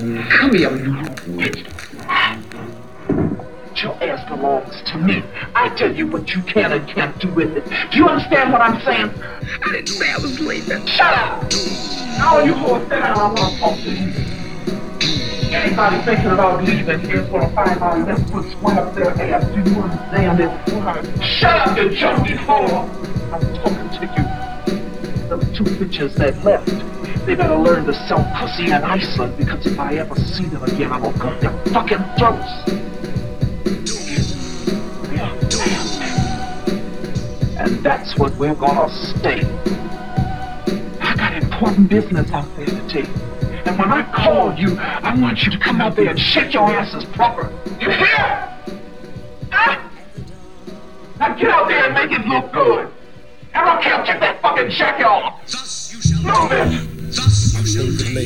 Come here, you little bitch. Your ass belongs to me. I tell you what you can and can't do with it. Do you understand what I'm saying? I didn't say I was leaving. Shut up! All you who are down, I want to talk to you. Anybody thinking about leaving here's gonna find my left foot swing up their ass. Do you understand it? Shut up, you junkie whore! The two bitches that left. They better learn to sell pussy in Iceland because if I ever see them again, I'm gonna cut their fucking throats. And that's what we're gonna stay. I got important business out there to take. And when I call you, I want you to come out there and shake your asses proper. You hear? Huh? Now get out there and make it look good. I don't care if you that fucking check off. Move it. My favorite lady.